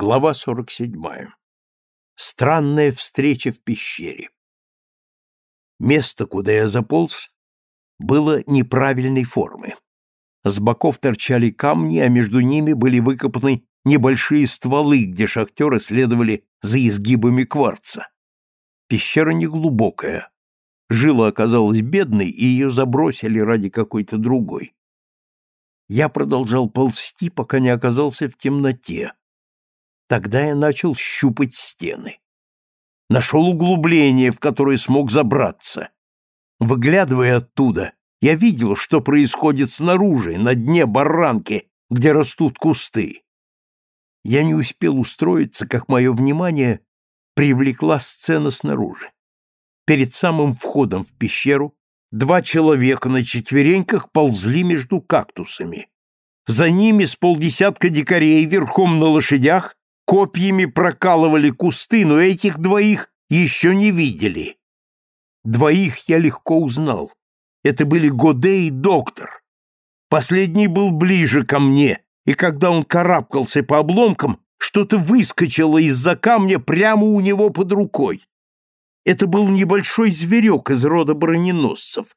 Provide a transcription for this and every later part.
Глава 47. Странная встреча в пещере. Место, куда я заполз, было неправильной формы. С боков торчали камни, а между ними были выкопаны небольшие стволы, где шахтеры следовали за изгибами кварца. Пещера неглубокая. Жила оказалась бедной, и ее забросили ради какой-то другой. Я продолжал ползти, пока не оказался в темноте Тогда я начал щупать стены. Нашел углубление, в которое смог забраться. Выглядывая оттуда, я видел, что происходит снаружи, на дне баранки, где растут кусты. Я не успел устроиться, как мое внимание привлекла сцена снаружи. Перед самым входом в пещеру два человека на четвереньках ползли между кактусами. За ними с полдесятка дикарей верхом на лошадях копьями прокалывали кусты, но этих двоих еще не видели. Двоих я легко узнал. Это были Годе и доктор. Последний был ближе ко мне, и когда он карабкался по обломкам, что-то выскочило из-за камня прямо у него под рукой. Это был небольшой зверек из рода броненосцев.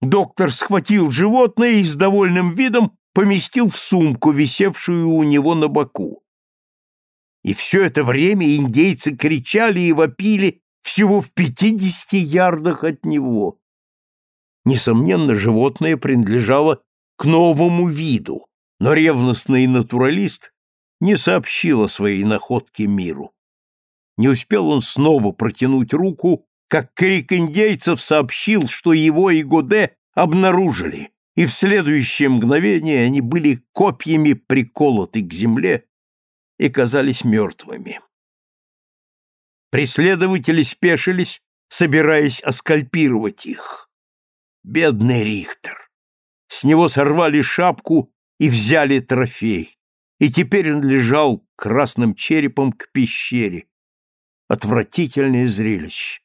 Доктор схватил животное и с довольным видом поместил в сумку, висевшую у него на боку. И все это время индейцы кричали и вопили всего в пятидесяти ярдах от него. Несомненно, животное принадлежало к новому виду, но ревностный натуралист не сообщил о своей находке миру. Не успел он снова протянуть руку, как крик индейцев сообщил, что его и Годе обнаружили, и в следующее мгновение они были копьями приколоты к земле и казались мертвыми. Преследователи спешились, собираясь оскальпировать их. Бедный Рихтер! С него сорвали шапку и взяли трофей, и теперь он лежал красным черепом к пещере. Отвратительное зрелище.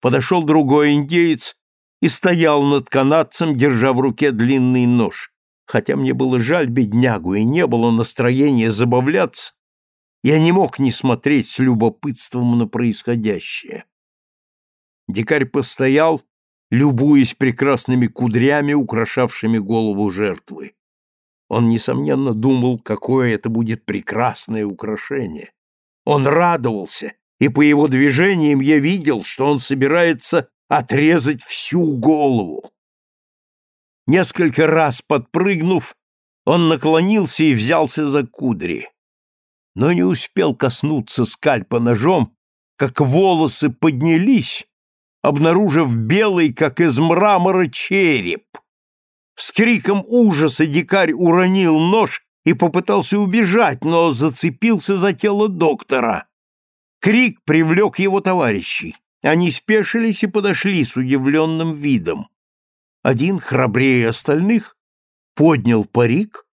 Подошел другой индеец и стоял над канадцем, держа в руке длинный нож. Хотя мне было жаль беднягу и не было настроения забавляться, я не мог не смотреть с любопытством на происходящее. Дикарь постоял, любуясь прекрасными кудрями, украшавшими голову жертвы. Он, несомненно, думал, какое это будет прекрасное украшение. Он радовался, и по его движениям я видел, что он собирается отрезать всю голову. Несколько раз подпрыгнув, он наклонился и взялся за кудри. Но не успел коснуться скальпа ножом, как волосы поднялись, обнаружив белый, как из мрамора, череп. С криком ужаса дикарь уронил нож и попытался убежать, но зацепился за тело доктора. Крик привлек его товарищей. Они спешились и подошли с удивленным видом. Один, храбрее остальных, поднял парик,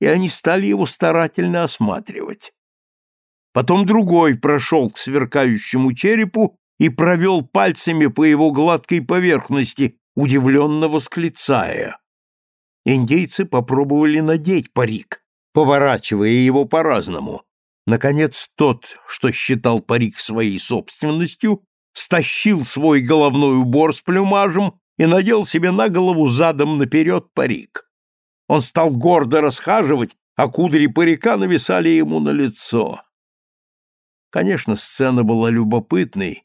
и они стали его старательно осматривать. Потом другой прошел к сверкающему черепу и провел пальцами по его гладкой поверхности, удивленно восклицая. Индейцы попробовали надеть парик, поворачивая его по-разному. Наконец, тот, что считал парик своей собственностью, стащил свой головной убор с плюмажем и надел себе на голову задом наперед парик. Он стал гордо расхаживать, а кудри парика нависали ему на лицо. Конечно, сцена была любопытной,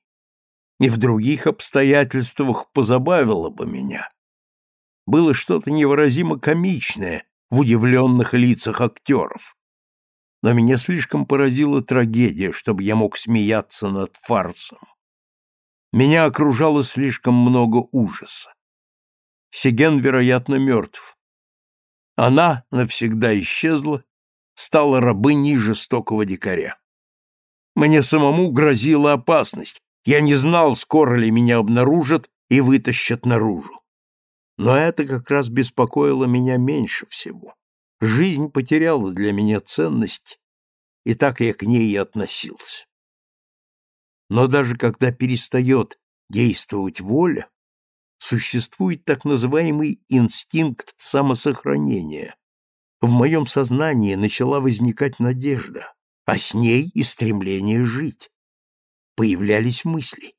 и в других обстоятельствах позабавила бы меня. Было что-то невыразимо комичное в удивленных лицах актеров. Но меня слишком поразила трагедия, чтобы я мог смеяться над фарсом. Меня окружало слишком много ужаса. Сиген, вероятно, мертв. Она навсегда исчезла, стала рабыней жестокого дикаря. Мне самому грозила опасность. Я не знал, скоро ли меня обнаружат и вытащат наружу. Но это как раз беспокоило меня меньше всего. Жизнь потеряла для меня ценность, и так я к ней и относился. Но даже когда перестает действовать воля, существует так называемый инстинкт самосохранения. В моем сознании начала возникать надежда, а с ней и стремление жить. Появлялись мысли.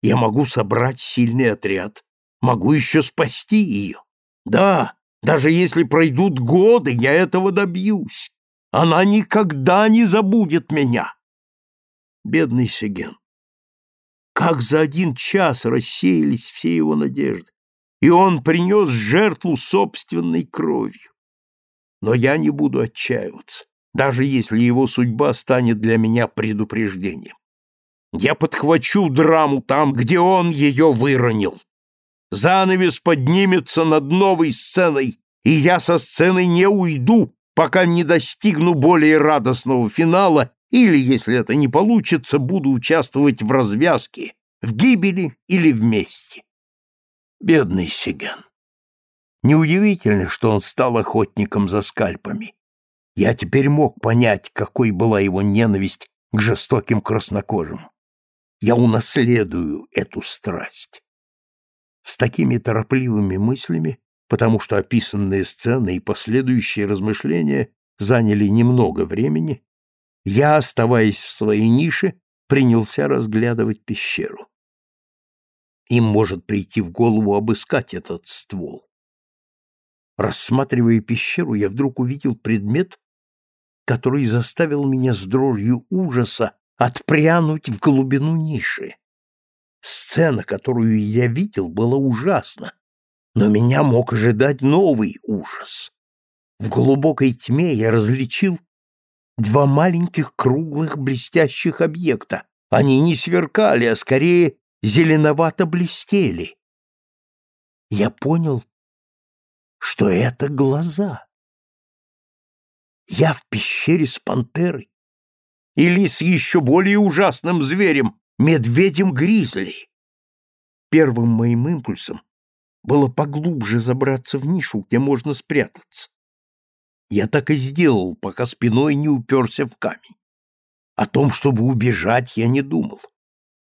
Я могу собрать сильный отряд, могу еще спасти ее. Да, даже если пройдут годы, я этого добьюсь. Она никогда не забудет меня. Бедный Сеген. Как за один час рассеялись все его надежды, и он принес жертву собственной кровью. Но я не буду отчаиваться, даже если его судьба станет для меня предупреждением. Я подхвачу драму там, где он ее выронил. Занавес поднимется над новой сценой, и я со сцены не уйду, пока не достигну более радостного финала или, если это не получится, буду участвовать в развязке, в гибели или вместе. Бедный Сиган. Неудивительно, что он стал охотником за скальпами. Я теперь мог понять, какой была его ненависть к жестоким краснокожим. Я унаследую эту страсть. С такими торопливыми мыслями, потому что описанные сцены и последующие размышления заняли немного времени, я, оставаясь в своей нише, принялся разглядывать пещеру. Им может прийти в голову обыскать этот ствол. Рассматривая пещеру, я вдруг увидел предмет, который заставил меня с дрожью ужаса отпрянуть в глубину ниши. Сцена, которую я видел, была ужасна, но меня мог ожидать новый ужас. В глубокой тьме я различил два маленьких круглых блестящих объекта. Они не сверкали, а скорее зеленовато блестели. Я понял, что это глаза. Я в пещере с пантерой или с еще более ужасным зверем, медведем-гризли. Первым моим импульсом было поглубже забраться в нишу, где можно спрятаться. Я так и сделал, пока спиной не уперся в камень. О том, чтобы убежать, я не думал.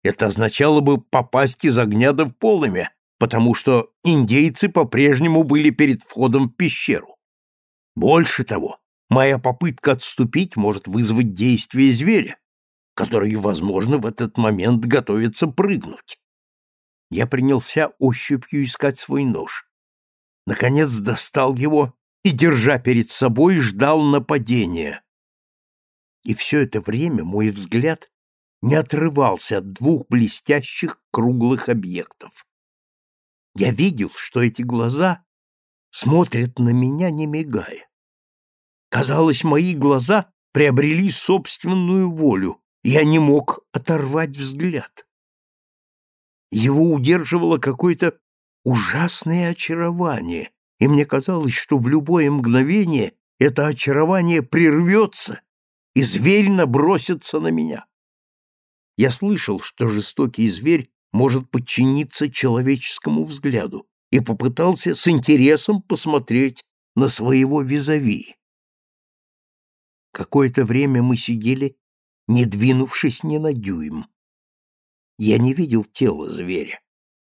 Это означало бы попасть из огня да в полымя, потому что индейцы по-прежнему были перед входом в пещеру. Больше того, моя попытка отступить может вызвать действие зверя, который, возможно, в этот момент готовится прыгнуть. Я принялся ощупью искать свой нож. Наконец достал его и, держа перед собой, ждал нападения. И все это время мой взгляд не отрывался от двух блестящих круглых объектов. Я видел, что эти глаза смотрят на меня, не мигая. Казалось, мои глаза приобрели собственную волю, я не мог оторвать взгляд. Его удерживало какое-то ужасное очарование, и мне казалось, что в любое мгновение это очарование прервется, и зверь набросится на меня. Я слышал, что жестокий зверь может подчиниться человеческому взгляду, и попытался с интересом посмотреть на своего визави. Какое-то время мы сидели, не двинувшись ни на дюйм. Я не видел тела зверя.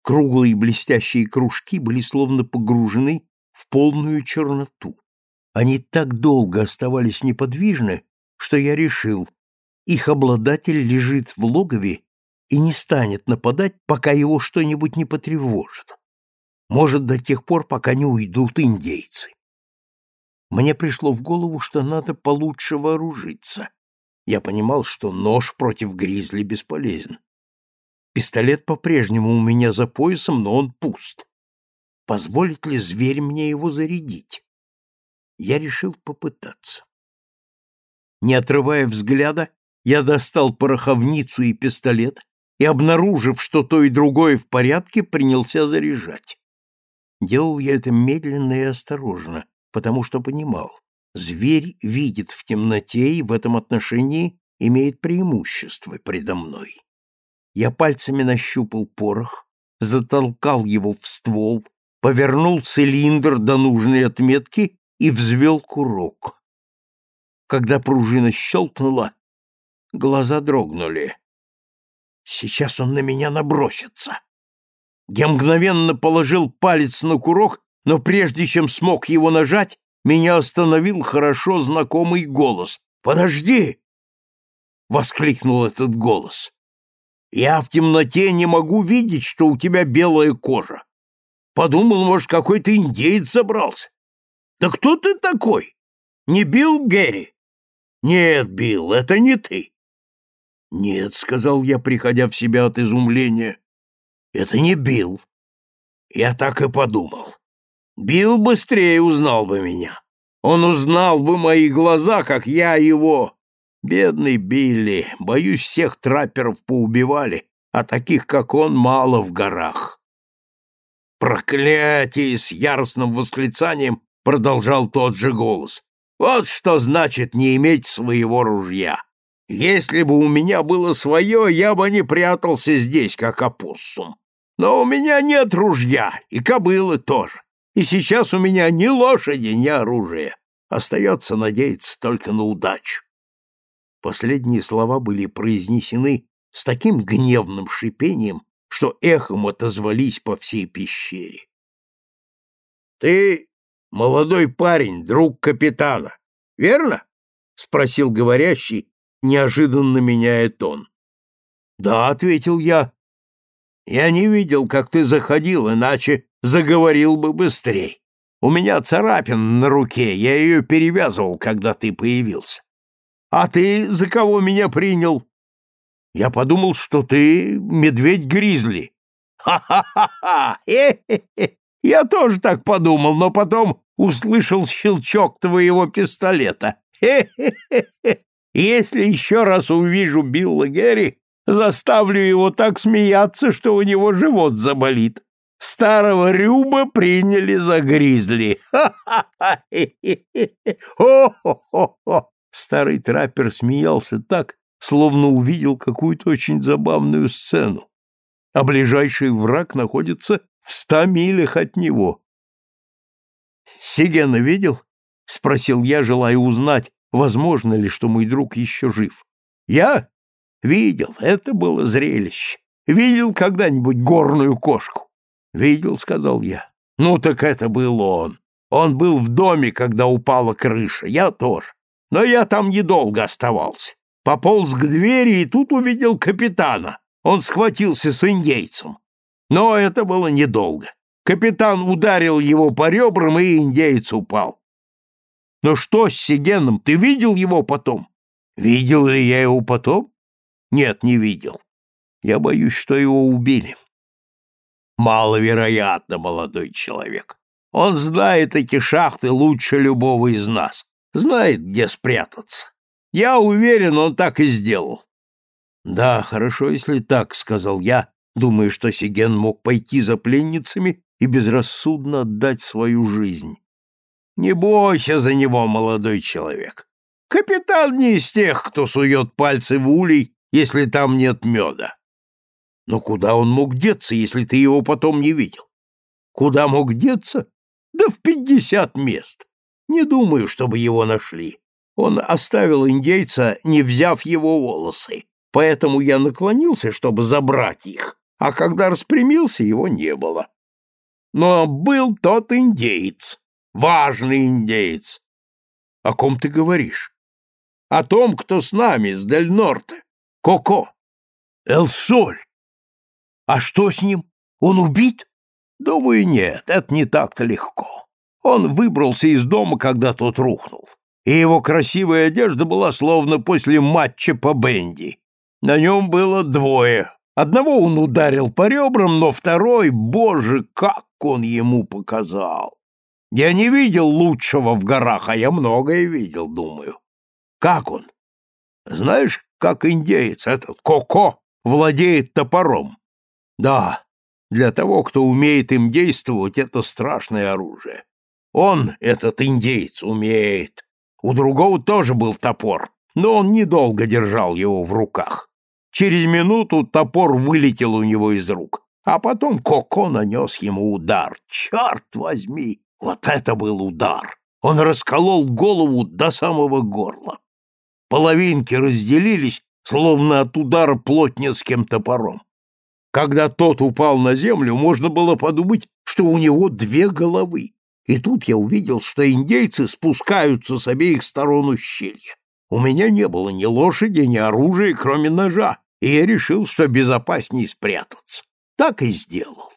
Круглые блестящие кружки были словно погружены в полную черноту. Они так долго оставались неподвижны, что я решил, их обладатель лежит в логове и не станет нападать, пока его что-нибудь не потревожит. Может, до тех пор, пока не уйдут индейцы. Мне пришло в голову, что надо получше вооружиться. Я понимал, что нож против гризли бесполезен. Пистолет по-прежнему у меня за поясом, но он пуст. Позволит ли зверь мне его зарядить? Я решил попытаться. Не отрывая взгляда, я достал пороховницу и пистолет и, обнаружив, что то и другое в порядке, принялся заряжать. Делал я это медленно и осторожно, потому что понимал, зверь видит в темноте и в этом отношении имеет преимущество предо мной. Я пальцами нащупал порох, затолкал его в ствол, повернул цилиндр до нужной отметки и взвел курок. Когда пружина щелкнула, глаза дрогнули. Сейчас он на меня набросится. Я мгновенно положил палец на курок, но прежде чем смог его нажать, меня остановил хорошо знакомый голос. «Подожди! воскликнул этот голос. «Я в темноте не могу видеть, что у тебя белая кожа. Подумал, может, какой-то индеец забрался. Да кто ты такой? Не Билл Гэри?» «Нет, Билл, это не ты». «Нет», — сказал я, приходя в себя от изумления, — «это не Билл». Я так и подумал. Билл быстрее узнал бы меня. Он узнал бы мои глаза, как я его. Бедный Билли, боюсь, всех трапперов поубивали, а таких, как он, мало в горах. Проклятие! С яростным восклицанием продолжал тот же голос. Вот что значит не иметь своего ружья. Если бы у меня было свое, я бы не прятался здесь, как опоссум. Но у меня нет ружья, и кобылы тоже. И сейчас у меня ни лошади, ни оружия. Остается надеяться только на удачу. Последние слова были произнесены с таким гневным шипением, что эхом отозвались по всей пещере. «Ты молодой парень, друг капитана, верно?» — спросил говорящий, неожиданно меняя тон. «Да», — ответил я. «Я не видел, как ты заходил, иначе заговорил бы быстрей. У меня царапин на руке, я ее перевязывал, когда ты появился. А ты за кого меня принял? Я подумал, что ты медведь-гризли. Ха-ха-ха-ха! Я тоже так подумал, но потом услышал щелчок твоего пистолета. Хе-хе-хе! Если еще раз увижу Билла Герри, заставлю его так смеяться, что у него живот заболит. Старого Рюба приняли за гризли. Ха-ха-ха! Старый траппер смеялся так, словно увидел какую-то очень забавную сцену, а ближайший враг находится в ста милях от него. «Сигена видел?» — спросил я, желая узнать, возможно ли, что мой друг еще жив. «Я? Видел, это было зрелище. Видел когда-нибудь горную кошку?» «Видел», — сказал я. «Ну так это был он. Он был в доме, когда упала крыша. Я тоже. Но я там недолго оставался. Пополз к двери и тут увидел капитана. Он схватился с индейцем. Но это было недолго. Капитан ударил его по ребрам, и индейец упал. Но что с Сигеном? Ты видел его потом? Видел ли я его потом? Нет, не видел. Я боюсь, что его убили. Маловероятно, молодой человек. Он знает эти шахты лучше любого из нас знает, где спрятаться. Я уверен, он так и сделал. Да, хорошо, если так, сказал я, думая, что Сиген мог пойти за пленницами и безрассудно отдать свою жизнь. Не бойся за него, молодой человек. Капитан не из тех, кто сует пальцы в улей, если там нет меда. Но куда он мог деться, если ты его потом не видел? Куда мог деться? Да в пятьдесят мест. Не думаю, чтобы его нашли. Он оставил индейца, не взяв его волосы, поэтому я наклонился, чтобы забрать их, а когда распрямился, его не было. Но был тот индейец, важный индейец. О ком ты говоришь? О том, кто с нами, с Дель Норте. Коко. Эл-Соль. А что с ним? Он убит? Думаю, нет, это не так-то легко. Он выбрался из дома, когда тот рухнул, и его красивая одежда была словно после матча по бенди. На нем было двое. Одного он ударил по ребрам, но второй, боже, как он ему показал! Я не видел лучшего в горах, а я многое видел, думаю. Как он? Знаешь, как индеец этот Коко владеет топором? Да, для того, кто умеет им действовать, это страшное оружие. Он, этот индейец, умеет. У другого тоже был топор, но он недолго держал его в руках. Через минуту топор вылетел у него из рук, а потом Коко нанес ему удар. Черт возьми, вот это был удар! Он расколол голову до самого горла. Половинки разделились, словно от удара плотницким топором. Когда тот упал на землю, можно было подумать, что у него две головы. И тут я увидел, что индейцы спускаются с обеих сторон ущелья. У меня не было ни лошади, ни оружия, кроме ножа, и я решил, что безопаснее спрятаться. Так и сделал.